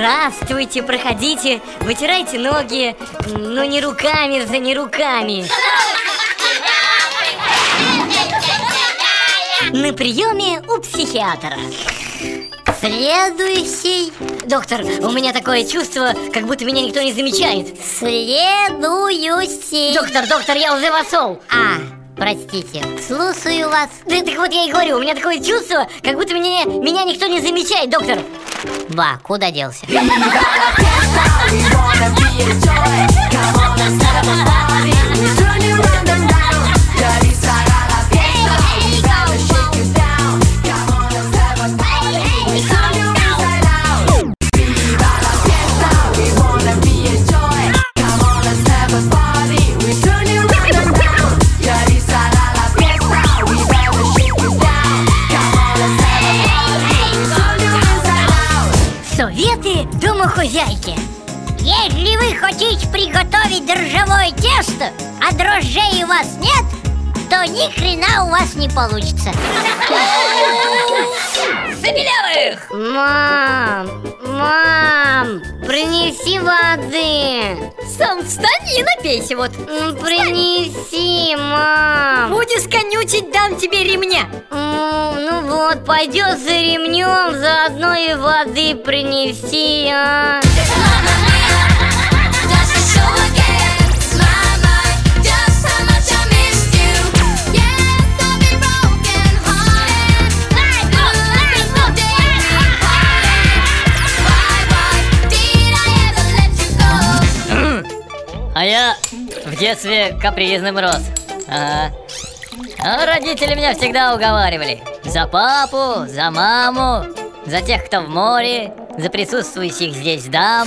проходите, проходите, вытирайте ноги, но не руками, за не руками. На приеме у психиатра. Следующий. Доктор, у меня такое чувство, как будто меня никто не замечает. Следующий. Доктор, доктор, я уже вошел. А, простите, слушаю вас. Да так вот я и говорю, у меня такое чувство, как будто меня, меня никто не замечает, доктор. Ба, куда делся? Советы домохозяйки. Если вы хотите приготовить дрожжевое тесто, а дрожжей у вас нет, то ни хрена у вас не получится. Забелявых! Мам, мам, принеси воды. Сам встань и напейся вот Принеси, мам. Будешь конючить, дам тебе ремня вот, пойдет за ремнем, заодно и воды принеси, а. А я в детстве капризным рос. Ага. А родители меня всегда уговаривали. За папу, за маму, за тех, кто в море, за присутствующих здесь дам.